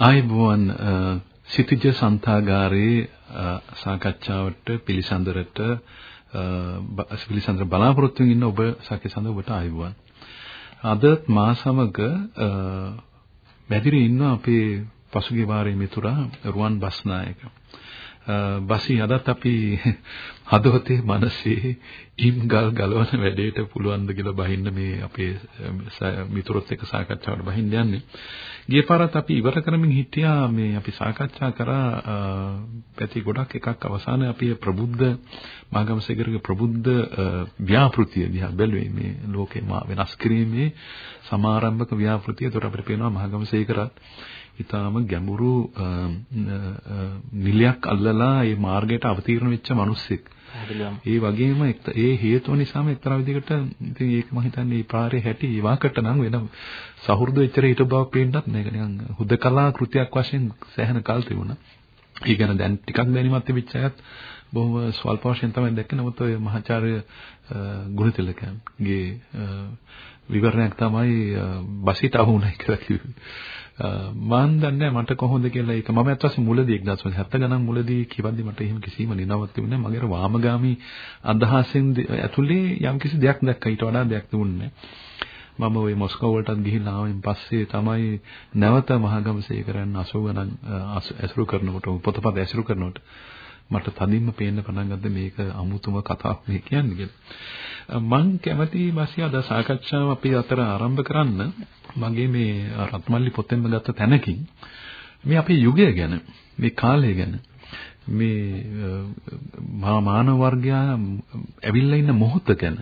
ආයුබෝවන් සිටිජ සන්තාගාරයේ සාකච්ඡාවට පිළිසඳරට පිළිසඳර බලාපොරොත්තු වෙමින් ඉන්න ඔබ සකසඳ ඔබට ආයුබෝවන් අද මා සමග මැදිරියේ ඉන්න අපේ පසුගිය වාරයේ මිතුරා රුවන් බස්නායක. බසි අදත් අපි හදවතේ මනසේ ඉම්ගල් ගලවන වැඩේට පුළුවන් ද කියලා බහින්න මේ අපේ මිතුරොත් එක්ක සාකච්ඡාවට බහින්න යන්නේ. ගිය පාරත් අපි ඉවර කරමින් හිටියා මේ අපි සාකච්ඡා කරා පැති ගොඩක් එකක් අවසානයේ අපි ප්‍රබුද්ධ මාගමසේකරගේ ප්‍රබුද්ධ ව්‍යාපෘතිය දිහා බැලුවේ මේ ලෝකේ මා වෙනස් කිරීමේ සමාරම්භක ව්‍යාපෘතිය. ඒතර අපිට පේනවා මාගමසේකරත් ඊටාම ගැඹුරු නිලයක් අල්ලලා මේ මාර්ගයට අවතීර්ණ වෙච්ච මිනිස්සෙක්. ඒ වගේම ඒ හේතුව නිසාම එක්තරා විදිහකට ඉතින් ඒක මම හිතන්නේ මේ පාරේ හැටි වාකට නම් වෙන සහෘද එච්චර හිට බවක් පේන්නත් නෑ. ඒක නිකන් හුදකලා කෘතියක් වශයෙන් සෑහෙන කල් තිබුණා. ඒ ගැන දැන් ටිකක් දැනීමක් තිබිච්ච අයත් බොහොම ස්වල්ප වශයෙන් තමයි දැක්කේ. නමුත් ඔය මහාචාර්ය ගුණතිලකගේ විවරණයක් තමයි බසිට අහුණයි කියලා කිව්වේ. මම දන්නේ මට කොහොමද කියලා. ඒක මම අත් වශයෙන් මුලදී 1970 ගණන් මුලදී කිවද්දි මට එහෙම කිසිම නිනවක් තිබුණේ නැහැ. මගේ වාමගාමි අදහසෙන් ඇතුලේ යම්කිසි දෙයක් දැක්කා. ඊට වඩා දෙයක් තිබුණේ මම ওই මොස්කෝ වලටත් ගිහිල්ලා ආවෙන් පස්සේ තමයි නැවත මහගමසේ කරන්න 80 ගණන් ඇසුරු කරනකොට පොතපත ඇසුරු කරනකොට මට තදින්ම පේන්න පටන් ගත්තා මේක අමුතුම කතාවක් මේ කියන්නේ කියලා. මම කැමති මාසිය අද සාකච්ඡාව අපි අතර ආරම්භ කරන්න මගේ මේ රත්මල්ලි පොතෙන්ම ගත්ත තැනකින් මේ අපේ යුගය ගැන මේ කාලය ගැන මේ මානව වර්ගයා ඇවිල්ලා ඉන්න මොහොත ගැන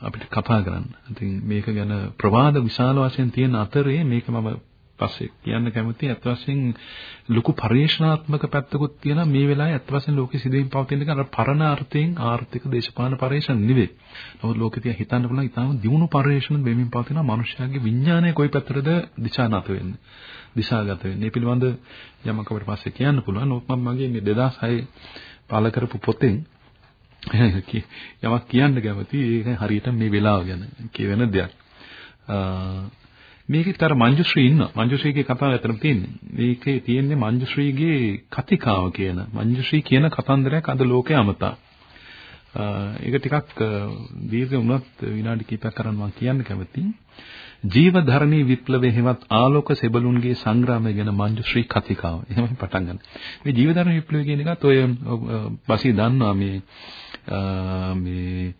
අපිට කතා කරන්න. ඉතින් මේක ගැන ප්‍රවාද විශාල වශයෙන් තියෙන අතරේ මේක මම පස්සේ කියන්න කැමති අත් වශයෙන් ලොකු පරිශනාත්මක පැත්තකුත් තියෙනවා මේ වෙලාවේ අත් වශයෙන් ලෝකෙ සිදුවීම් පවතින එක අර පරණ අර්ථයෙන් ආර්ථික දේශපාලන පරිශන නෙවෙයි. නමුත් ලෝකෙ තියා හිතන්න පුළුවන් ඉතාලම දියුණු පරිශන වෙමින් පවතින මනුෂ්‍යයාගේ විඥානය කොයි පැත්තටද දිශානත වෙන්නේ. දිශාගත වෙන්නේ. මේ පිළිබඳ යමක් අපිට පස්සේ කියන්න පුළුවන්. නමුත් මම මගේ මේ 2006 පාල කරපු පොතෙන් යමක් කියන්න කැමති ඒක හරියට මේ වෙලාව ගැන කියවෙන දෙයක්. මේකෙත් අර මංජුශ්‍රී ඉන්න මංජුශ්‍රීගේ කතාව ඇත්තටම තියෙන්නේ. මේකේ තියෙන්නේ මංජුශ්‍රීගේ කතිකාව කියන මංජුශ්‍රී කියන කතන්දරයක් අද ලෝකේ අමතා. ඒක ටිකක් දීර්ඝ වුණත් විනාඩි කිහිපයක් කරන් මම කියන්න කැමතියි. ජීවධර්මී විප්ලවයේ හෙවත් ආලෝක සෙබළුන්ගේ සංග්‍රාමය ගැන මංජුශ්‍රී කතිකාව. එහෙමයි පටන් ගන්න. මේ ජීවධර්මී විප්ලවය කියන එකත් ඔය බසී දන්නවා මේ මේ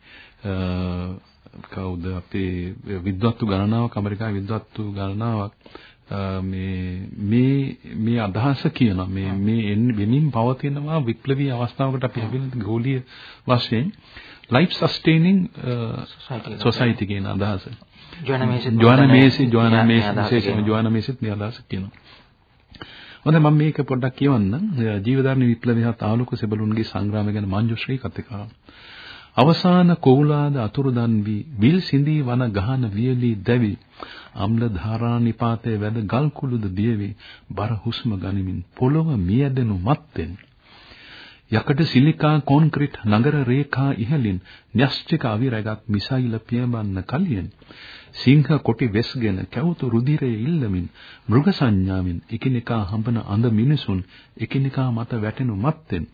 කවුද අපේ විද්වත්තු ගණනාවක් ඇමරිකාවේ විද්වත්තු ගණනාවක් මේ මේ මේ අදහස කියන මේ මේ වෙමින් පවතිනවා විප්ලවීය අවස්ථාවකට අපි හැදෙන ගෝලීය වශයෙන් life sustaining society කියන අදහස. ජෝන මේසි ජෝන මේසි විශේෂයෙන්ම ජෝන මේසිත් මේ අදහස කියනවා. හොඳයි මම මේක පොඩ්ඩක් කියවන්නම්. ජීවධර්ම විප්ලවය හා තාලුක සෙබළුන්ගේ සංග්‍රාමය ගැන මංජුශ්‍රී කතිකාව. අවසාන කෝලාද අතුරුදන් වී විල් සිඳී වන ගහන වියලි දැවි. අම්ල ධාරා නිපාතේ වැද ගල් කුළුද දියවි. බර හුස්ම ගනිමින් පොළොව මියදෙනු මත්තෙන්. යකඩ සිලිකා කොන්ක්‍රීට් නගර රේඛා ඉහළින් න්‍යෂ්ටික අවිරගත් මිසයිල පියඹන්න කලියෙන් සිංහ කොටි වෙස්ගෙන කැවුතු රුධිරයේ ඉල්ලමින් මෘග සංඥාවෙන් එකිනෙකා හඹන අඳ මිනිසුන් එකිනෙකා මත වැටෙනු මත්තෙන්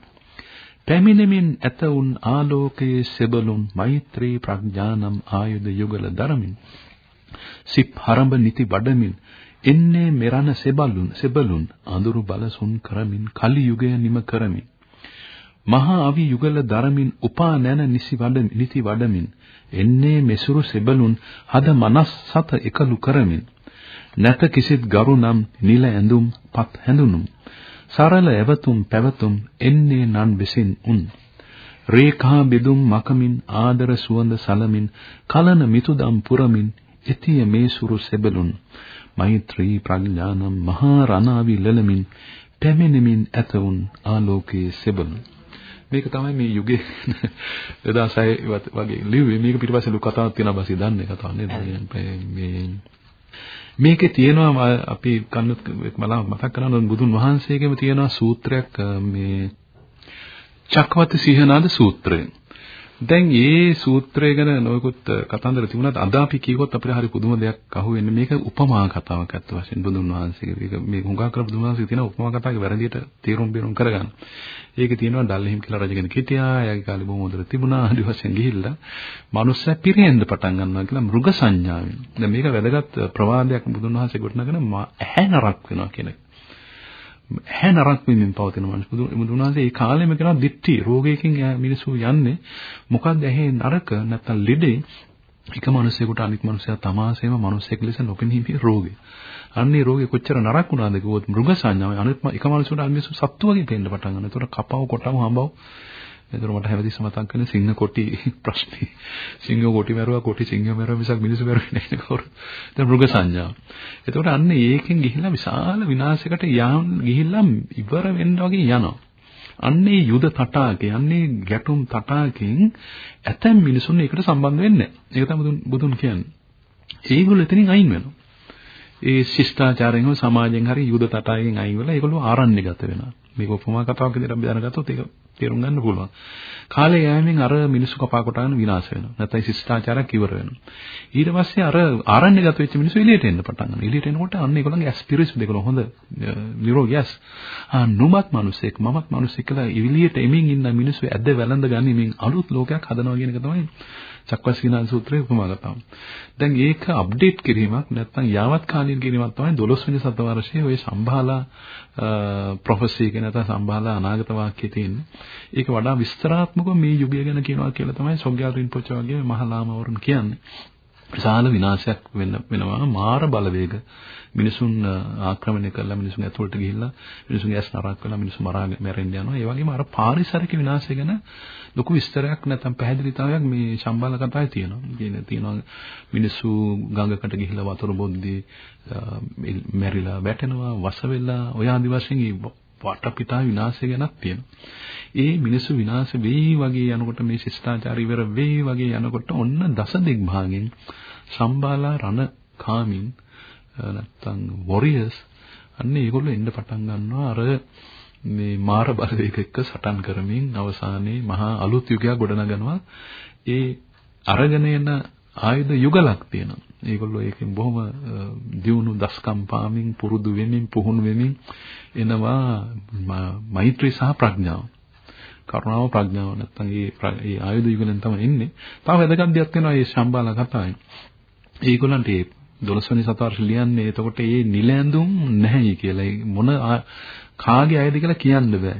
පැමිණෙමින් ඇත උන් ආලෝකයේ සෙබළුන් මෛත්‍රී ප්‍රඥානම් ආයුධ යුගල දරමින් සිප් හරඹ නිති වඩමින් එන්නේ මෙරණ සෙබළුන් සෙබළුන් අඳුරු බලසුන් කරමින් කලි යුගය නිම කරමින් මහා අවි යුගල දරමින් උපා නැන නිසි වඩ නිති වඩමින් එන්නේ මෙසුරු සෙබළුන් හද මනස් සත එකලු කරමින් නැත කිසිත් ගරුනම් නිල ඇඳුම් පත් හැඳුනුම් සරල එවතුම් පැවතුම් එන්නේ නන් විසින් උන්. රේඛා බෙදුම් මකමින් ආදර සුවඳ සලමින් කලන මිතුදම් පුරමින් එතිය මේ සුරු සෙබළුන්. මෛත්‍රී ප්‍රඥානම් මහා රණාවි ලලමින් පැමිණෙමින් ඇතවුන් ආලෝකයේ සෙබළුන්. මේක තමයි මේ යුගයේ 2006 වගේ ලිව්වේ. මේක පිටිපස්සේ ලු කතාවක් තියෙනවා. බසි දන්නේ කතාව නේද? මේ මේකේ තියෙනවා අපි කන්නත් මතක් කරනවා බුදුන් වහන්සේගෙම තියෙනවා සූත්‍රයක් මේ චක්කවත සිහනාද සූත්‍රය. දැන් මේ සූත්‍රය ගැන නොයෙකුත් කතන්දර තිබුණාත් අද අපි කියවොත් අපිට හරි පුදුම දෙයක් අහුවෙන්නේ මේක උපමා කතාවක් අත්ත වශයෙන් බුදුන් වහන්සේගේ. ඒක මේ හුඟා කර බුදුන් වහන්සේ තියෙන උපමා කතාවේ වැරදියට තේරුම් බේරුම් කරගන්න. ඒකේ තියෙනවා ඩල්හිම් කියලා රජ කෙනෙක් හිටියා. එයාගේ කාලේ බොහොම හොඳට තිබුණා. ආදි වශයෙන් ගිහිල්ලා මනුස්සයා පිරෙන්න පටන් ගන්නවා කියලා මෘග සංඥාවෙන්. දැන් මේක වැදගත් ප්‍රවාදයක් බුදුන් වහන්සේ ගොඩනගෙන ඇහැ නරක් වෙනවා කියන එක. ඇහැ නරක් වෙමින් පවතින මිනිස් බුදුනාසේ ඒ කාලෙම කියනවා දිට්ටි රෝගයකින් මිනිස්සු යන්නේ මොකක්ද ඇහි නරක නැත්නම් ලෙඩේ එක මිනිසෙකුට අනිත් මිනිසයා තමාසෙම මිනිසෙක් ලෙස නොපෙනීමේ රෝගය. අන්නේ රෝගේ කොච්චර නරක වුණාද කිව්වොත් මෘග සංඥාව අනිත් එක මිනිසෙකුට අනිත් සත්තු වගේ පේන්න පටන් ගන්නවා. ඒතකොට කපව කොටව හඹව එතකොට මට හැමතිස්සම මතක් වෙන සිංහ කොටි ප්‍රශ්නේ. සිංහ කොටි මරුවා කොටි සිංහ මරුවා මිසක් මිනිස්සු මරුවේ නැහැ නේද? දැන් මෘග සංඥා. එතකොට අන්න ඒකෙන් ගිහිල්ලා විශාල විනාශයකට යාන් ගිහිල්ලා ඉවර වෙන්න වගේ යනවා. අන්නේ යුද තටාකේ අන්නේ ගැටුම් තටාකෙන් ඇතැම් මිනිසුන් ඒකට සම්බන්ධ වෙන්නේ නැහැ. ඒක තමයි බුදුන් කියන්නේ. ඒගොල්ලෝ එතනින් අයින් වෙනවා. ඒ ශිෂ්ටාචාරයෙන් හෝ සමාජයෙන් හරි යුද තටාකෙන් අයින් වෙලා ඒගොල්ලෝ ආරණ්‍යගත වෙනවා. මේක උපමා කතාවක් විදිහට අපි දැනගත්තොත් ඒක තේරුම් ගන්න පුළුවන්. කාලය යෑමෙන් අර මිනිස්සු කපා කොටාගෙන විනාශ වෙනවා. නැත්නම් ශිෂ්ටාචාරයක් ඉවර වෙනවා. ඊට පස්සේ අර ආරණ්‍යගත වෙච්ච මිනිස්සු එළියට එන්න පටන් ගන්නවා. එළියට එනකොට අන්න ඒගොල්ලන්ගේ ඇස්පිරිස් දෙකල හොඳ නිරෝගී ඇස්. ආ නුඹත් මිනිස්සෙක් මමත් මිනිස්සෙක් කියලා එළියට එමින් ඉන්න මිනිස්සු ඇද වැළඳ ගනිමින් අලුත් ලෝකයක් හදනවා කියන එක තමයි චක්කසීනාන් සූත්‍රයේ උපමාගතම. දැන් ඒක අප්ඩේට් කිරීමක් නැත්නම් යාවත් කාලීන කිරීමක් තමයි 12 වෙනි සතවර්ෂයේ ওই සම්භාලා ප්‍රොෆෙසි කියන නැත්නම් සම්භාලා අනාගත වාක්‍යයේ තියෙන්නේ. ඒක වඩා විස්තරාත්මකව මේ යුගය ගැන කියනවා කියලා තමයි සොග්ගල් රින්පොච වගේ මහලාමවරුන් කියන්නේ. විශාල විනාශයක් වෙන්න වෙනවා. මාර බලවේග. මිනිසුන් ආක්‍රමණය කරලා මිනිසුන් ඇතුළට ගිහිල්ලා මිනිසුන්ගේ ඇස් නරක් කරලා මිනිසුන් මරාගෙන මැරෙන්න යනවා. ඒ වගේම අර පාරිසරික විනාශය ගැන ලොකු විස්තරයක් නැත්නම් පැහැදිලිතාවයක් මේ සම්බාල කතාවේ තියෙනවා. කියන්නේ තියෙනවා මිනිස්සු ගඟකට ගිහිල්ලා වතුර බොද්දී මැරිලා වැටෙනවා වස වෙලා ඔය ආදි වශයෙන් වටපිටා විනාශය ගැනක් තියෙනවා. ඒ මිනිස්සු විනාශ වෙයි වගේ යනකොට මේ ශිෂ්ටාචාර ඉවර වෙයි වගේ යනකොට ඔන්න දස දිග්භාගෙන් සම්බාලා රණ කාමින් නැත්තම් වොරියර්ස් අන්න ඒගොල්ලෝ එන්න පටන් ගන්නවා අර මේ මාර බලවේග එක්ක සටන් කරමින් අවසානයේ මහා අලුත් යුගයක් ගොඩනගනවා ඒ අරගෙන එන ආයුධ යුගලක් තියෙනවා. ඒගොල්ලෝ ඒකෙන් බොහොම දියුණු දස්කම් පාමින් පුරුදු වෙමින් පුහුණු වෙමින් එනවා මෛත්‍රී සහ ප්‍රඥාව. කරුණාව ප්‍රඥාව නැත්තම් ඒ ඒ ආයුධ යුගලෙන් තමයි එන්නේ. තව වැදගත් දෙයක් වෙනවා මේ ශම්බාල කතාවේ. ඒගොල්ලන්ට මේ 12 වෙනි සතවර්ෂ ලියන්නේ එතකොට මේ නිලැඳුම් නැහැ කියලා මොන කාගේ අයද කියලා කියන්න බෑ.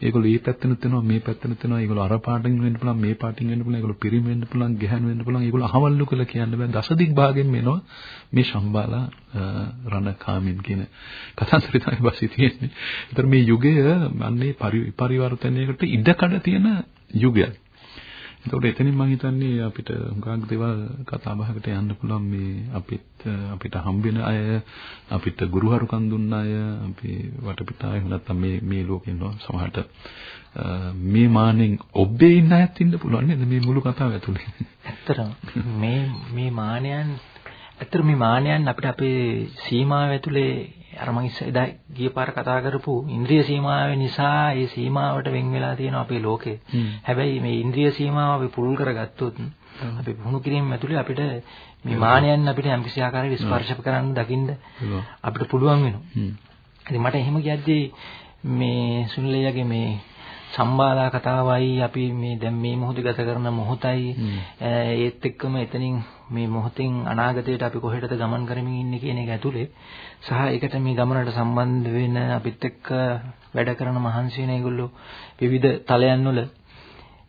ඒගොල්ලෝ මේ පැත්තෙනුත් වෙනවා මේ පැත්තෙනුත් වෙනවා. ඒගොල්ලෝ අර පාටින් වෙන්න පුළුවන් මේ පාටින් වෙන්න පුළුවන්. ඒගොල්ලෝ පිරිමි වෙන්න පුළුවන් ගැහැණු වෙන්න පුළුවන්. ඒගොල්ලෝ අහවල්ලු කියලා කියන්න බෑ. දසදික් භාගෙන් මෙනවා මේ ශම්බාලා රණකාමින් කියන කතාන්තරය තමයි බසී තියෙන්නේ. ඒතර මේ යුගය අන්නේ පරිවර්තනයකට ඉඩකඩ තියෙන යුගයක්. එතකොට එතනින් මම හිතන්නේ අපිට හුඟක් දේවල් කතා බහකට යන්න පුළුවන් මේ අපිත් අපිට හම්බෙන අය අපිට ගුරුහරුකම් දුන්න අය අපි වටපිටාවේ නැත්තම් මේ මේ ලෝකේ ඉන්නවා සමහරට මේ මානෙන් ඔබ්බේ ඉන්න අයත් ඉන්න පුළුවන් නේද? මේ මුළු කතාව ඇතුලේ. ඇත්තටම. මේ මේ මානයන් ඇත්තට මේ මානයන් අපිට අපේ සීමාව ඇතුලේ අර මම එදා ගිය පාර කතා කරපු ඉන්ද්‍රිය සීමාව නිසා ඒ සීමාවට වෙන් වෙලා තියෙන අපේ ලෝකේ. හැබැයි මේ ඉන්ද්‍රිය සීමාව අපි පුරුල් කරගත්තොත් අපි පුහුණු කිරීම ඇතුලේ අපිට මේ මානයන් අපිට යම්කිසි ආකාරයක ස්පර්ශ කරන්න දකින්න අපිට පුළුවන් වෙනවා. ඉතින් මට එහෙම කියද්දී මේ සුනිලයාගේ මේ සම්බාලා කතාවයි අපි මේ දැන් මේ මොහොත ගත කරන මොහොතයි ඒත් එක්කම එතනින් මේ මොහොතෙන් අනාගතයට අපි කොහෙටද ගමන් කරමින් ඉන්නේ කියන එක ඇතුලේ සහ ඒකට මේ ගමනට සම්බන්ධ වෙන අපිත් එක්ක වැඩ කරන මහන්සි වෙන ඒගොල්ලෝ විවිධ තලයන් වල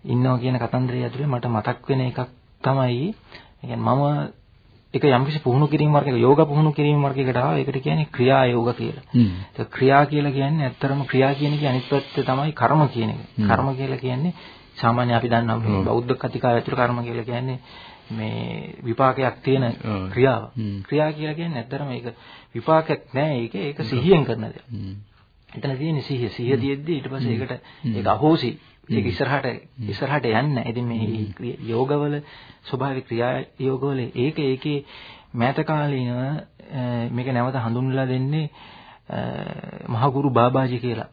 ඉන්නවා කියන කතන්දරය ඇතුලේ මට මතක් වෙන එකක් තමයි මම ඒක යම්කිසි පුහුණු කිරීම වර්ගයක යෝග පුහුණු කිරීම වර්ගයකට ආවා. ඒකට කියන්නේ ක්‍රියා යෝග කියලා. ඒක ක්‍රියා කියලා කියන්නේ ඇත්තරම ක්‍රියා කියන එකේ අනිත් පැත්ත තමයි කර්ම කියන එක. කර්ම කියලා කියන්නේ සාමාන්‍ය අපි දන්නවා මේ බෞද්ධ කතිකාව ඇතුළේ කර්ම කියලා කියන්නේ මේ විපාකයක් තියෙන ක්‍රියාව. ක්‍රියා කියලා කියන්නේ ඇත්තටම ඒක විපාකයක් නෑ ඒක ඒක සිහියෙන් කරන දෙයක්. එතන තියෙන්නේ සිහිය. සිහිය තියෙද්දි ඊට පස්සේ ඒකට ඒක අහෝසි. ඒක ඉස්සරහට ඉස්සරහට යන්නේ. ඉතින් මේ යෝගවල ස්වභාවික ක්‍රියා යෝගවල ඒක ඒකේ මෑත කාලීනව මේක නැවත හඳුන්වලා දෙන්නේ මහගුරු බාබාජි කියලා.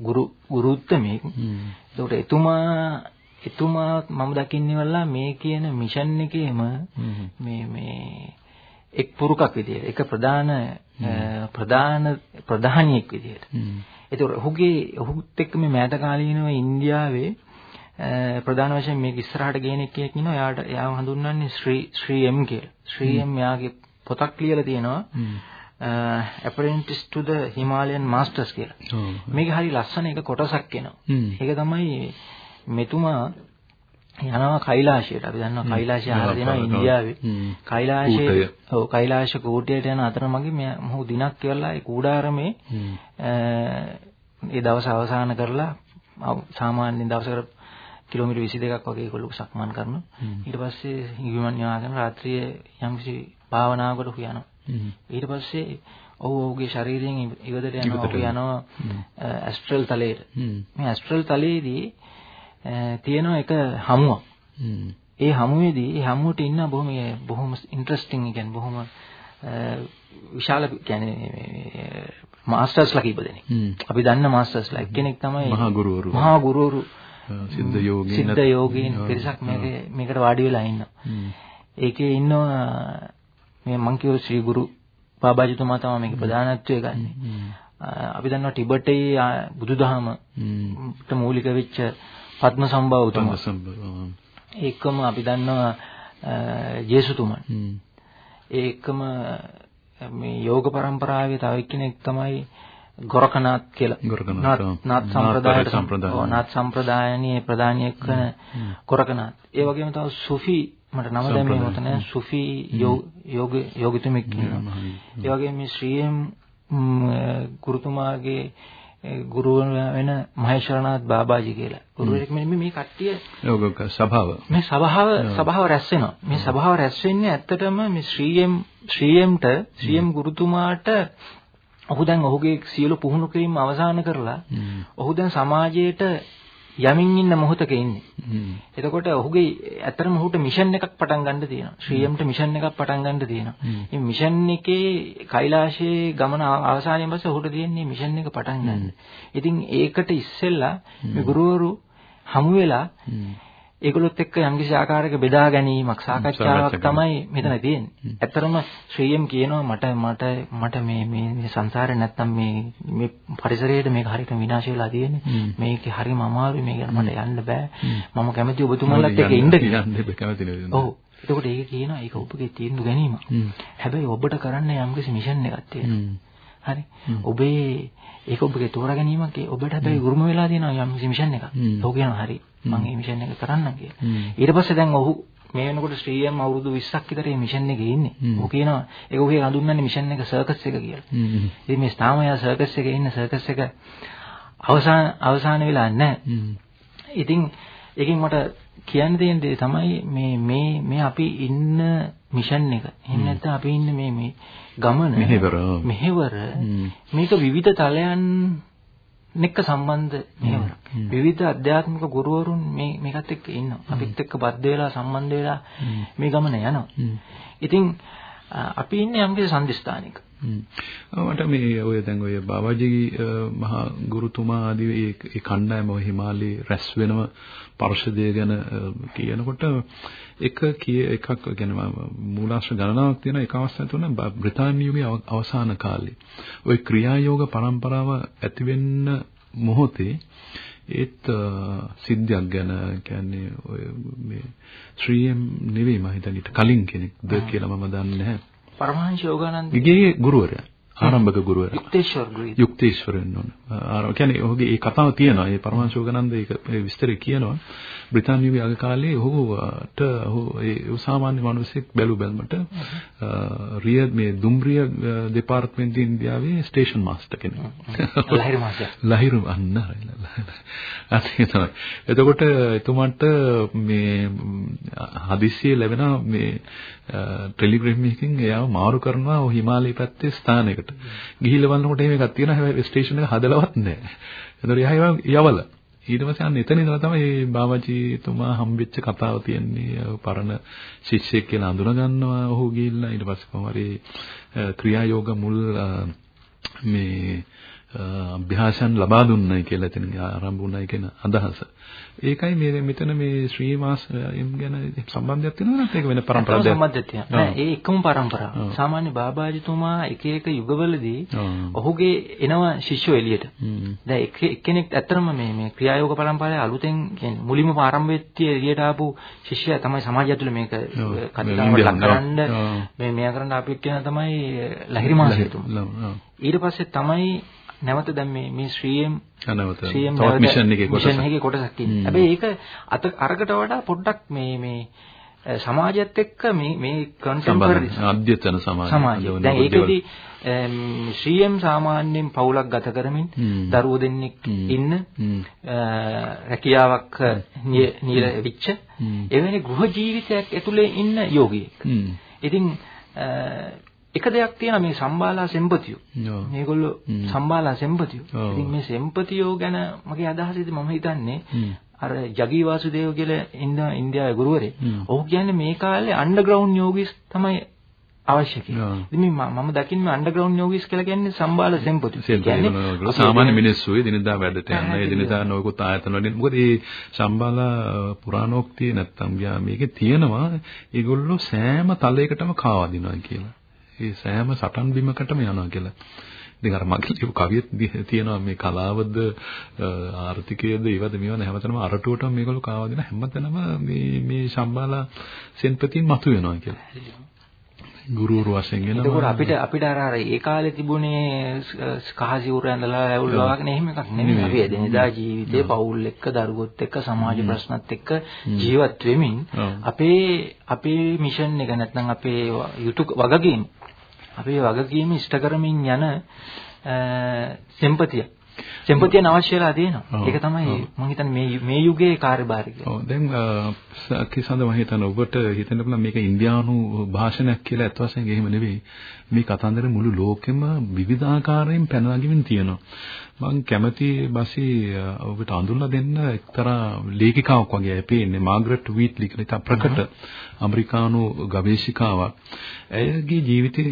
ගුරු ගුරුත්මෙක්. ඒකට එතුමා එතුමා මම දකින්නේ වල්ලා මේ කියන මිෂන් එකේම මේ මේ එක් පුරුකක් විදියට එක ප්‍රධාන ප්‍රධාන ප්‍රධානියෙක් විදියට. ඒතකොට ඔහුගේ ඔහුත් එක්ක මේ මෑත කාලීනව ඉන්දියාවේ ප්‍රධාන වශයෙන් මේක ඉස්සරහට ගේන එකෙක් ඉන්නවා. එයාට එයාව හඳුන්වන්නේ ශ්‍රී ශ්‍රී එම් කියලා. ශ්‍රී එම් එයාගේ පොතක් ලියලා තියෙනවා. Apprentice to the Himalayan masters කියලා. මේක හරි ලස්සන එක කොටසක් එනවා. ඒක තමයි මෙතුමා යනවා කෛලාශයට. අපි දන්නවා කෛලාශය අහලා දෙනවා ඉන්දියාවේ. කෛලාශයේ ඔව් කෛලාශ කූටියට යන අතරමඟ මොහු දිනක් කියලා ඒ කූඩාරමේ ඒ දවස අවසන් කරලා සාමාන්‍ය දවසකට කිලෝමීටර් 22ක් වගේ ඒගොල්ලෝ සක්මන් කරනවා. ඊට පස්සේ හිමිමන් යාගෙන රාත්‍රියේ යම්කිසි භාවනාවකට හුයනවා. ඊට පස්සේ ඔහු ඔහුගේ ශරීරයෙන් ඉවතට යනවා ඔහු යනවා ඇස්ට්‍රල් තලයට. මේ ඇස්ට්‍රල් තලයේදී තියෙන එක හමුවක්. ඒ හමුවේදී ඒ හමුවට ඉන්න බොහොම බොහොම ඉන්ටරෙස්ටිං කියන්නේ බොහොම විශාල කියන්නේ මාස්ටර්ස්ලා කීප දෙනෙක්. අපි දන්න මාස්ටර්ස්ලා එක්කෙනෙක් තමයි මහා ගුරුවරු. මහා ගුරුවරු. සිද්ධ යෝගීන් සිද්ධ යෝගීන් පිරිසක් මේකේ මේකට වාඩි වෙලා ඉන්නවා. ඒකේ ඉන්නවා මේ මං කියව ශ්‍රී ගුරු බාබාජිතුමා තමයි මේකේ ප්‍රධානත්වය ගන්නෙ. අපි දන්නවා ටිබෙටේ බුදුදහමට මූලික වෙච්ච පද්ම සම්භාවතුමා. ඒකම අපි දන්නවා ජේසුතුමන්. ඒකම මේ යෝග પરම්පරාවේ තව එක්කෙනෙක් තමයි ගොරකනාත් කියලා. නාත් සම්ප්‍රදායට නාත් සම්ප්‍රදායනයේ ප්‍රධානියෙක් වෙන ගොරකනාත්. ඒ වගේම තව සුෆි මට නම දැන් මේ මත නෑ සුෆි යෝග යෝගිතුමෙක් ඉන්නවා. ඒ වගේම මේ ශ්‍රීම් ගුරුතුමාගේ ගුරු වෙන මහේශ්වරනාත් බාබාජි කියලා. ගුරුවරයෙක් මෙන්න මේ කට්ටිය යෝග සභාව. මේ සභාව සභාව රැස් වෙනවා. මේ සභාව රැස් වෙන්නේ ඇත්තටම මේ ශ්‍රීම් ශ්‍රීම්ට ශ්‍රීම් ගුරුතුමාට ඔහු දැන් ඔහුගේ සියලු පුහුණු කිරීම අවසන් කරලා ඔහු දැන් සමාජයේට යමින් ඉන්න මොහොතක ඉන්නේ. එතකොට ඔහුගේ ඇත්තටම ඔහුට මිෂන් එකක් පටන් ගන්න තියෙනවා. ශ්‍රීයම්ට මිෂන් එකක් පටන් ගන්න තියෙනවා. මේ මිෂන් එකේ කෛලාශයේ ගමන අවසානයේ පස්සේ ඔහුට තියෙන්නේ මිෂන් එක පටන් ගන්න. ඉතින් ඒකට ඉස්සෙල්ලා මේ ගුරුවරු හමු වෙලා ඒගොල්ලොත් එක්ක යම්කිසි ආකාරයක බෙදා ගැනීමක් සාකච්ඡාවක් තමයි මෙතන තියෙන්නේ. ඇත්තරම ශ්‍රීයම් කියනවා මට මට මට මේ මේ සංසාරේ නැත්තම් මේ මේ පරිසරයේද මේක හරියට විනාශ වෙලා තියෙන්නේ. මේක හරිම අමාරුයි මේක මට යන්න බෑ. මම කැමති ඔබතුමාලත් එක්ක ඉන්න කියලා. කැමති නේද? ඔව්. එතකොට ඒක කියනවා ඒක ඔබගේ තීන්දුව ගැනීම. හැබැයි ඔබට කරන්න යම්කිසි මිෂන් එකක් තියෙනවා. හරි. ඔබේ ඒක ඔබගේ තෝරා ගැනීමක් ඒ ඔබට හැබැයි උරුම වෙලා තියෙනවා යම් මිෂන් එකක්. ඔහු කියනවා හරි මම මේ මිෂන් එක කරන්නම් කියලා. ඊට පස්සේ දැන් ඔහු මේ වෙනකොට ශ්‍රීයම් අවුරුදු 20ක් විතර මේ මිෂන් එකේ ඉන්නේ. ඔහු කියනවා ඒක ඔහුගේ හඳුන්වන්නේ මිෂන් එක සර්කස් එක කියලා. ඉතින් මේ තාම යා සර්කස් එකේ ඉන්න සර්කස් එක අවසාන අවසාන වෙලා නැහැ. ඉතින් ඒකෙන් මට කියන්න තියෙන දේ තමයි මේ මේ මේ අපි ඉන්න මිෂන් එක. එහෙම නැත්නම් අපි ඉන්න මේ මේ ගමන මෙහෙවර. මෙහෙවර. මේක විවිධ තලයන් එක්ක සම්බන්ධ මෙහෙවර. විවිධ අධ්‍යාත්මික ගුරුවරුන් මේ මේකත් එක්ක ඉන්නවා. අපිත් එක්ක බද්ධ වෙලා සම්බන්ධ වෙලා මේ ගමන යනවා. ඉතින් අපි ඉන්නේ යම්කිසි සම්දිස්ථානික. මට මේ ඔය දැන් ඔය බාවාජී මහා ගුරුතුමා ආදී ඒ කණ්ඩායම ඔය හිමාලයේ රැස් වෙනම පරිශදය ගැන කියනකොට එක කිය එකක් කියන්නේ මූලාශ්‍ර ගණනාවක් තියෙන එක අවස්ථාවක් තුන බ්‍රිතාන්‍ය යුගයේ අවසාන කාලේ ওই ක්‍රියායෝග પરම්පරාව ඇති වෙන්න මොහොතේ ඒත් සිද්ධියක් ගැන කියන්නේ ඔය මේ ශ්‍රීයම් නෙවෙයි මම හිතන්නේ කලින් කෙනෙක්ද කියලා මම දන්නේ නැහැ. පරමහංශ යෝගානන්ද විගේ ගුරුවරයා. ආරම්භක ගුරුවරයා. යුක්තේශ්වර ගුරු. යුක්තේශ්වර වෙන්න ඕන. ආර කියන්නේ ඔහුගේ ඒ කතාව තියෙනවා. ඒ පරමාශෝකනන්ද ඒක විස්තරය කියනවා. බ්‍රිතාන්‍යයේ අග කාලේ ඔහුට ඔහු ඒ සාමාන්‍ය මිනිසෙක් බැලු බැලමට රිය මේ දුම්රිය දෙපාර්තමේන්තුවේ ඉන්දියාවේ ස්ටේෂන් මාස්ටර් කෙනෙක්. ලහිරු මාස්ටර්. ලහිරු අන්න හරිලා. එතකොට එතුමන්ට මේ හදිස්සියේ ලැබෙන මේ ටෙලිග්‍රෑම් එකකින් එයාව මාරු කරනවා ඔය හිමාලය පැත්තේ ස්ථානයකට. ගිහිල්ලා බලනකොට එහෙම එකක් තියෙනවා හැබැයි ස්ටේෂන් එක හදලවත් නැහැ. එතකොට එයා යවල. ඊට පස්සේ අන්න එතන ඉඳලා තමයි මේ බාවාජීතුමා හම්බෙච්ච කතාව තියෙන්නේ. පරණ ශිෂ්‍යෙක් කියලා අඳුන ගන්නවා ඔහු ගිහිල්ලා ඊට පස්සේ කොහොම හරි ක්‍රියා යෝග මුල් මේ අභ්‍යාසයන් ලබා දුන්නයි කියලා එතන ආරම්භ වුණයි කියන අදහස. ඒකයි මේ මෙතන මේ ශ්‍රී මාස් එම් ගැන සම්බන්ධයක් තියෙනවා නේද? ඒක වෙන પરම්පරාවක්. සම්බන්ධයක් තියෙනවා. ඒ එකම પરම්පරාව. සාමාන්‍ය බාබාජිතුමා එක එක යුගවලදී ඔහුගේ එනවා ශිෂ්‍යෝ එළියට. දැන් එක්කෙනෙක් ඇත්තටම මේ මේ ක්‍රියායෝග પરම්පරාවේ අලුතෙන් කියන්නේ මුලින්ම ආරම්භ වෙච්ච එළියට ආපු ශිෂ්‍යයා තමයි සමාජය ඇතුළේ මේක කතාවට ලක් කරන්න මේ මෙයා කරන්න අපි කියන තමයි ලහිරි මාසෙතුමා. ඊට පස්සේ තමයි නැවත දැන් මේ මේ ශ්‍රීඑම් නැවත. තවත් මිෂන් එකේ කොටසක්. මිෂන් එකේ කොටසක් ඉන්නේ. හැබැයි ඒක අත අරකට වඩා පොඩ්ඩක් මේ මේ සමාජයත් එක්ක මේ මේ කන්ටෙම්පරරි අධ්‍යතන සමාජය. දැන් ඒකෙදි ශ්‍රීඑම් සාමාන්‍යයෙන් පවුලක් ගත කරමින් දරුවෝ දෙන්නෙක් ඉන්න රැකියාවක් නිර විච්ච එවැනි ගෘහ ජීවිතයක් ඇතුලේ ඉන්න යෝගියෙක්. ඉතින් එක දෙයක් තියෙනවා මේ සම්බාලා සෙම්පතියෝ. මේගොල්ලෝ සම්බාලා සෙම්පතියෝ. ඉතින් මේ සෙම්පතියෝ ගැන මගේ අදහස ඉතින් මම හිතන්නේ අර ජගී වාසුදේව කියලා ඉන්න ඉන්දියාවේ ගුරුවරේ. ඔහු කියන්නේ මේ කාලේ අන්ඩර්ග්‍රවුන්ඩ් යෝගිස් තමයි අවශ්‍ය කියලා. ඉතින් මම දකින්නේ අන්ඩර්ග්‍රවුන්ඩ් යෝගිස් කියලා කියන්නේ සම්බාල සෙම්පතියෝ. කියන්නේ සාමාන්‍ය මිනිස්සු එදිනදා වැඩට යන එදිනදා නොයෙකුත් ආයතන වලින් මොකද මේ සම්බාලා පුරාණෝක්තිය නැත්තම් මේකේ තියෙනවා ඒගොල්ලෝ සෑම තලයකටම කාවදිනවා කියලා. ඒ සෑම සටන් බිමකටම යනවා කියලා. ඉතින් අර මගේ ලියපු කවියෙත් තියෙනවා මේ කලාවද ආර්ථිකයේද ඒවද මේවද හැමතැනම අරටුවටම මේගොල්ලෝ කාවදින හැමතැනම මේ මේ සම්බාලා සෙන්පතින් මතුවෙනවා කියලා. ගුරුවරු වශයෙන් එනවා. ඒකෝර අපිට අපිට අර අර ඒ කාලේ තිබුණේ කහසිවුර ඇඳලා ඇවුල්ලා වගේ එහෙම එකක් නෙමෙයි. අපි එදිනෙදා ජීවිතේ පවුල් එක්ක දරුවොත් එක්ක සමාජ ප්‍රශ්නත් එක්ක ජීවත් වෙමින් අපේ අපේ මිෂන් එක නැත්නම් අපේ යුතු වගකීම් අපේ වගකීම ඉෂ්ට කරමින් යන සෙම්පතිය. සෙම්පතියන අවශ්‍යලා තියෙනවා. ඒක තමයි මම හිතන්නේ මේ මේ යුගයේ කාර්යභාරය කියලා. ඔව් දැන් කිසඳ මම හිතන ඔබට හිතන්න පුළුවන් මේක ඉන්දියානු භාෂණයක් කියලා අත් වශයෙන් එහෙම නෙවෙයි. මේ කතන්දර මුළු ලෝකෙම විවිධාකාරයෙන් පැන නගමින් තියෙනවා. මම කැමති බසි ඔබට අඳුරලා දෙන්න එක්තරා ලේඛිකාවක් වගේ පේන්නේ මාග්‍රට් වීට්ලි කියලා ඉතා ප්‍රකට ඇමරිකානු ගවේෂිකාවක්. ඇයගේ ජීවිතය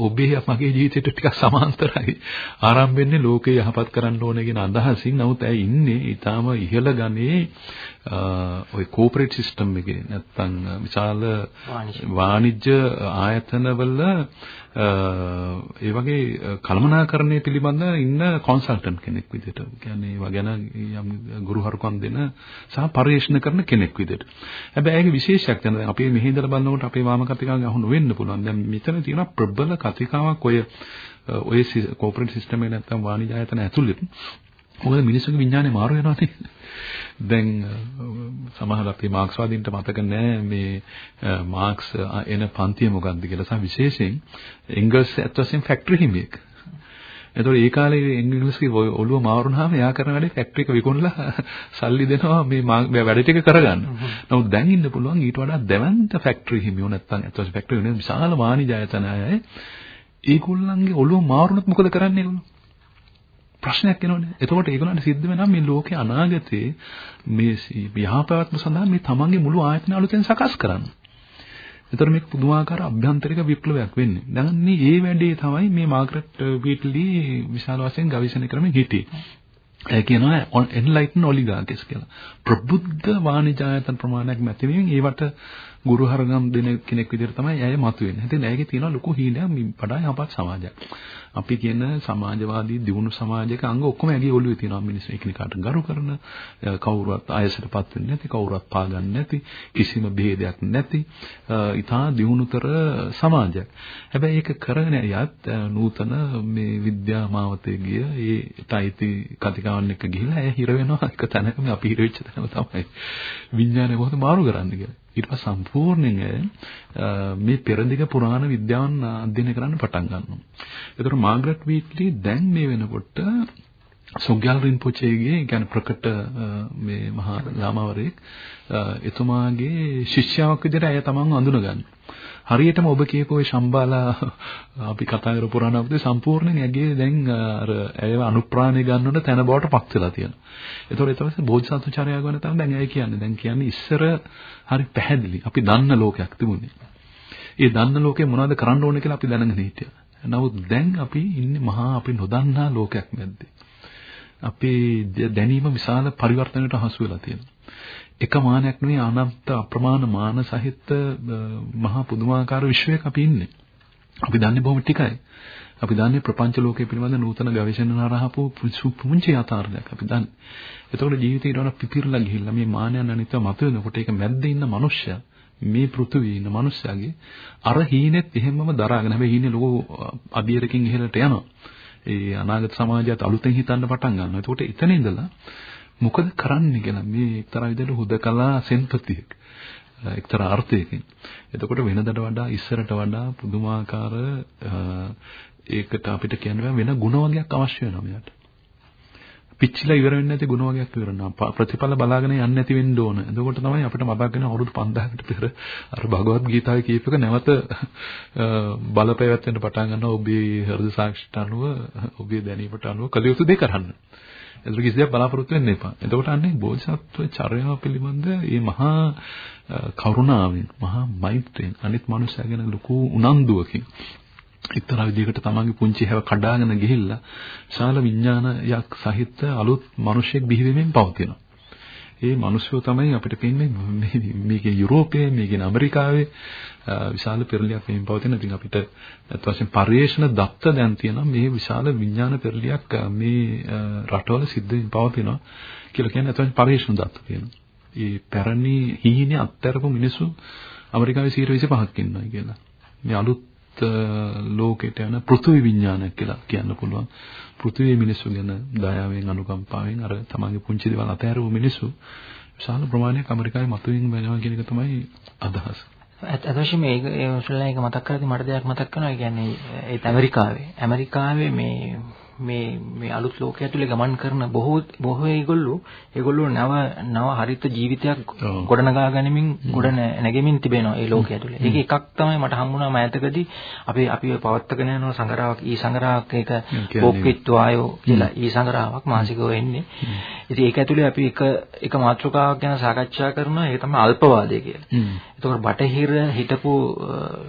ඔබේ මගේ ජීවිතයට ටිකක් සමාන්තරයි. ආරම්භ වෙන්නේ ලෝකේ යහපත් කරන්න ඕනේ කියන අදහසින්. නමුත් ඇය ඉන්නේ ඊටාම ඉහළ ගණේ ඔය කෝපරේට් සිස්ටම් එකේ නැත්තම් විශාල වාණිජ්‍ය ආයතනවල ඒ වගේ කළමනාකරණය පිළිබඳ ඉන්න කන්සල්ටන්ට් කෙනෙක් විදිහට. කියන්නේ ඒවා ගැන යම් ගුරුහරුකම් දෙන සහ පරිශන කරන කෙනෙක් විදිහට. හැබැයි ඒකේ විශේෂයක් තියෙනවා. දැන් අපි මෙහි ඉඳලා බලනකොට අපේ වාම කතිකාවෙන් අහු නොවෙන්න පුළුවන්. දැන් මෙතන තියෙන ප්‍රබල කතිකාවක් ඔය ඔය කෝපරේට් සිස්ටම් එකේ නැත්තම් වාණිජ ආයතන ඇතුළේ මොකද මිනිස්සුගේ විඥානේ මාරු වෙනවා නේ. දැන් සමහර අපේ මාක්ස්වාදීන්ට මතක නැහැ මේ මාක්ස් එන පන්තිය මොකක්ද කියලා සහ විශේෂයෙන් එංගල්ස් ඇත්ත වශයෙන් ෆැක්ටරි හිමියෙක්. එතකොට ඒ කාලේ ඉංග්‍රීසි ඔළුව මාරුනහම එයා කරන වැඩේ ෆැක්ටරි එක විකුණලා සල්ලි දෙනවා මේ වැඩ ටික කරගන්න. නමුත් දැන් ඉන්න පුළුවන් ඊට වඩා දැවැන්ත ෆැක්ටරි හිමියෝ නැත්තම් අතවස් ෆැක්ටරි වෙන විශාල වාණිජ ආයතන අය ඒගොල්ලන්ගේ ඔළුව මාරුනොත් මොකද කරන්නේ ඒගොල්ලෝ? ප්‍රශ්නයක් එනවනේ. එතකොට ඒගොල්ලන්ට සිද්ධ වෙනවා මේ ලෝකේ අනාගතේ මේ යහපැවැත්ම සඳහා මේ තමන්ගේ මුළු ආයතන අලුතෙන් සකස් කරන්න. එතකොට මේක පුදුමාකාර අභ්‍යන්තරික විප්ලවයක් වෙන්නේ. දැන් මේ මේ වැඩේ තමයි මේ මාග්‍රට් වීට්ලි විශාල වශයෙන් ගවේෂණය කරමින් හිටියේ. ඒ කියනවා එන්ලයිටන් ඔලිගාර්කිස් කියලා. ප්‍රබුද්ධ වාණිජ ආයතන ප්‍රමාණයක් මැති වෙමින් ඒවට ගුරු හරගම් දෙන කෙනෙක් විදිහට තමයි ඇය මතුවෙන්නේ. ඉතින් ඇයගේ තියෙන ලොකු හීනයක් වඩා යහපත් සමාජයක්. අපි කියන සමාජවාදී දියුණු සමාජයක අංග ඔක්කොම ඇගේ ඔළුවේ තියෙනවා මිනිස්සු එකිනෙකාට ගරු කරන කවුරුවත් ආයසටපත් වෙන්නේ නැති කවුරුවත් පාගන්නේ නැති කිසිම ભેදයක් නැති ඉතා දියුණුතර සමාජයක්. හැබැයි ඒක කරගෙන යත් නූතන මේ විද්‍යා මාවතේ ගිය ඒ තයිති කතිකාවන් එක ගිහිලා ඇය හිර වෙනවා එක තැනක මේ අපි හිර වෙච්ච තැනම තමයි විඥානය කොහොමද මාරු කරන්න කියලා. ඊට පස්සේ සම්පූර්ණයෙන් මේ පෙරදිග පුරාණ විද්‍යාවන් අධ්‍යයනය කරන්න පටන් ගන්නවා. ඒතර මාග්‍රට් වීට්ලි දැන් මේ වෙනකොට සොග්ගල් රින්පොචේගේ කියන්නේ ප්‍රකට මේ මහා ලාමවරයෙක් එතුමාගේ ශිෂ්‍යාවක් විදිහට ඇය තමන්ව අඳුනගන්න. හරියටම ඔබ කියපු ওই ශම්බාලා අපි කතා කරපු පුරාණ අපිට සම්පූර්ණයෙන් ඇගේ දැන් අර ඇයව අනුප්‍රාණය ගන්නවට තැන බවට පත් වෙලා තියෙනවා. ඒතකොට ඊට පස්සේ බෝධිසත්වචාරය ගැන තමයි දැන් ඇය කියන්නේ. දැන් කියන්නේ ඉස්සර හරි පැහැදිලි. අපි දන්න ලෝකයක් තිබුණේ. ඒ දන්න ලෝකේ මොනවද කරන්න ඕනේ කියලා අපි දැනගෙන හිටියා. නමුත් දැන් අපි ඉන්නේ මහා අපි නොදන්නා ලෝකයක් මැද්දේ. අපේ දැනීම විශාල පරිවර්තනයකට හසු වෙලා තියෙනවා. එක මානයක් නෙවෙයි අනන්ත අප්‍රමාණ මාන සහිත මහා පුදුමාකාර විශ්වයක අපි ඉන්නේ. අපි දන්නේ බොහොම ටිකයි. අපි දන්නේ ප්‍රපංච ලෝකයේ පිළිබඳ නූතන ගවේෂණ හරහාපු පුංචි යථාර්ථයක් අපි දන්නේ. එතකොට ජීවිතේ ඊට වඩා පිපිරලා ගිහිල්ලා මේ මානයන් අනිත්ව මතුවෙනකොට ඒක මැද්දේ ඉන්න මිනිස්සයා මේ පෘථුවියේ ඉන්න මිනිස්සයාගේ අර හීනෙත් එහෙමම දරාගෙන හැබැයි හීනේ ලොකු අධියරකින් ඉහළට යනවා. ඒ අනාගත සමාජයත් අලුතෙන් හිතන්න පටන් ගන්නවා. එතකොට එතන ඉඳලා මොකද කරන්නේ කියලා මේ එක්තරා විදිහට හුදකලා සෙන්පතියක්. එක්තරා අර්ථයකින්. එතකොට වෙනදට වඩා ඉස්සරට වඩා පුදුමාකාර ඒකට අපිට කියන්න වෙන ගුණ වර්ගයක් අවශ්‍ය වෙනවා මෙයාට. පිච්චිලා ඉවර වෙන්නේ නැති ගුණ වර්ගයක් ඉවරනවා. ප්‍රතිඵල බලාගෙන යන්නේ නැති වෙන්න ඕන. එතකොට තමයි අපිට මතක් වෙන අවුරුදු 5000කට පෙර අර භගවත් ගීතාවේ කියප එක නැවත බලපෑවෙන්න පටන් ගන්නවා ඔබේ හෘද සාක්ෂියට අනුව ඔබේ දැනීමට අනුව කළ යුතු දේ කරන්න. ඒක කිසිදයක් බලාපොරොත්තු වෙන්න එපා. එතකොට අන්නේ බෝධිසත්ව චර්යාව පිළිබඳ මේ මහා කරුණාවෙන්, මහා මෛත්‍රියෙන් අනිත් මනුස්සයා ගැන ලොකු උනන්දුවකින් එක්තරා විදිහකට තමන්ගේ පුංචි හැව කඩාගෙන ගිහිල්ලා ශාල විඥානයක් සහිත අලුත් මිනිසෙක් බිහි වෙමින් පවතිනවා. ඒ මිනිස්සු තමයි අපිට පේන්නේ මේකේ යුරෝපයේ මේකේ ඇමරිකාවේ විශාල පෙරලියක් මෙහින් පවතින. ඉතින් අපිට අත් වශයෙන් පරිේශන දත්ත දැන් තියෙනවා මේ විශාල විඥාන පෙරලියක් මේ රටවල සිද්ධ වෙමින් පවතිනවා කියලා කියන්නේ අත් වශයෙන් පරිේශන දත්ත තියෙනවා. ඒ පැරණි හීනේ අත්තරපු මිනිස්සු ඇමරිකාවේ 125ක් ඉන්නවා කියලා. මේ අලුත් ලෝකෙට යන පෘථිවි විඥානයක් කියලා කියන්න පුළුවන්. පෘථිවියේ මිනිස්සු ගැන දයාවෙන් අනුකම්පාවෙන් අර තමන්ගේ පුංචි දේවල් අතහැරපු මිනිස්සු විශාල ප්‍රමාණයක් ඇමරිකාවේ මතුවෙන් වෙනවා කියන එක තමයි අදහස. අතවශ්‍ය මේක ඒ ඔස්ට්‍රේලියාව එක මතක් කරද්දි මට දෙයක් මතක් වෙනවා. ඒ කියන්නේ ඒත් ඇමරිකාවේ. ඇමරිකාවේ මේ මේ මේ අලුත් ලෝකයේ ඇතුලේ ගමන් කරන බොහෝ බොහෝ ඒගොල්ලෝ ඒගොල්ලෝ නව නව හරිත ජීවිතයක් ගොඩනගා ගනිමින් ගොඩ නැගෙමින් තිබෙනවා ඒ ලෝකයේ ඇතුලේ. ඒක එකක් තමයි මට හම්බුණා මෑතකදී අපි අපි පවත්වාගෙන යන සංග්‍රහයක් ඊ සංග්‍රහයක් ඒක පොක්කිට්වායෝ කියලා. ඊ සංග්‍රහයක් මාසිකව එන්නේ. ඉතින් ඒක ඇතුලේ අපි එක එක මාතෘකාවක් ගැන සාකච්ඡා කරනවා. ඒක තමයි අල්පවාදය කියලා. එතකොට බටහිර හිටපු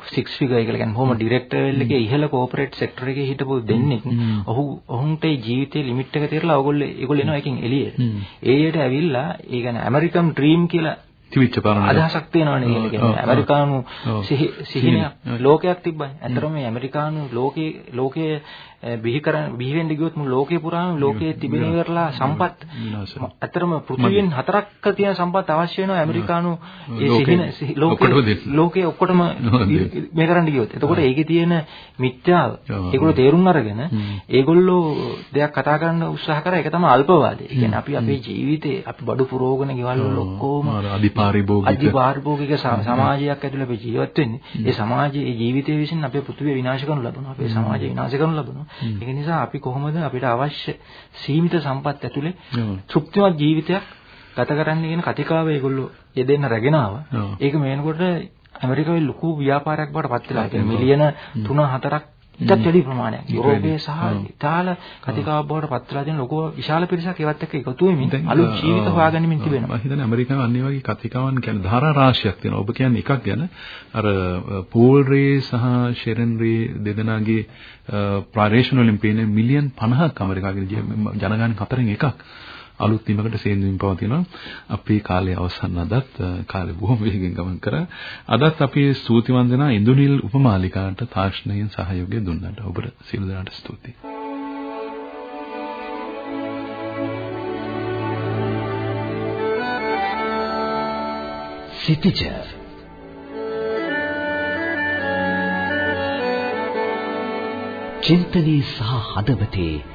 six figure කියලා කියන්නේ බොහොම ඩිරෙක්ටර් එකේ ඉහළ කෝපරේට් සෙක්ටර් එකේ හිටපු දෙන්නෙක් ඔහු ඔහුන්ට ජීවිතේ ලිමිට් එක තියලා ඕගොල්ලෝ ඒගොල්ලෝ එනවා එකකින් එළියට. ඒ යට ඇවිල්ලා ඒ කියන්නේ ඇමරිකන් ඩ්‍රීම් කියලා තිබිච්ච පාරණ අදහසක් තියෙනවනේ ඒක කියන්නේ ඇමරිකානු සිහිනයක් ලෝකයක් තිබ්බයි. ඇත්තටම මේ ඇමරිකානු ලෝකේ ලෝකයේ බිහි කරන් බිහි වෙන්න ගියොත් මුළු ලෝකේ පුරාම ලෝකයේ තිබෙන ඉවරලා සම්පත්. ඇත්තටම පෘථිවියෙන් හතරක්ක තියෙන සම්පත් අවශ්‍ය වෙනවා ඇමරිකානු ඒ සිහින ලෝකේ. ලෝකේ ඔක්කොටම මේ කරන්න ගියොත්. එතකොට ඒකේ තියෙන මිත්‍යාව. ඒගොල්ලෝ තේරුම් අරගෙන ඒගොල්ලෝ දෙයක් කතා කරන්න උත්සාහ කරා. ඒක තමයි අල්පවාදය. ඒ කියන්නේ අපි අපේ ජීවිතේ අපි බඩු පුරවගෙන ගෙවල් වල ඔක්කොම අධිපාරිභෝගික. අධිපාරිභෝගික සමාජයක් ඇතුළේ අපි ජීවත් වෙන්නේ. ඒ සමාජයේ ජීවිතය විසින් අපේ පෘථිවිය විනාශ කරනු ලබනවා. අපේ සමාජය විනාශ කරනු ලබනවා. ඒක නිසා අපි කොහොමද අපිට අවශ්‍ය සීමිත සම්පත් ඇතුලේ තෘප්තිමත් ජීවිතයක් ගත කරන්න කියන කතිකාව ඒගොල්ලෝ යෙදෙන්න රැගෙන. ඒක මේනකොට ඇමරිකාවේ ලොකු ව්‍යාපාරයක් බවට පත් වෙලා තියෙනවා. මිලියන 3 4ක් ඊටත් වැඩි ප්‍රමාණයක්. යුරෝපයේ සහ ඉතාල කතිකාවක් බවට පත් වෙලා තියෙන ලොකු විශාල පිරිසක් ඒවත් එක්ක එකතු වෙමින් අලුත් ජීවිත හොයාගනිමින් තිබෙනවා. මම හිතන්නේ ඇමරිකාව අන්නේ වගේ කතිකාවන් කියන්නේ ධාරා රාශියක් තියෙනවා. ඔබ කියන්නේ එකක් ගැන. අර පෝල් රේ සහ ෂෙරන් රේ දෙදෙනාගේ ප්‍රාදේශීය වලින් පේන මිලියන් 50ක් ඇමරිකාවේ ජනගහන හතරෙන් එකක් අලුත් නිමකට සේන්දුමින් පවතිනවා. අපේ කාලය අවසන් අදත් කාලේ බොහොම වේගෙන් ගමන් කරා. අදත් අපි ස්තුතිවන්ත වෙනා ඉන්දුනිල් උපමාලිකාට තාක්ෂණයෙන් සහයෝගය දුන්නාට ඔබට සියලු දෙනාට ස්තුතියි. සිටිජර් චින්තනයේ සහ හදවතේ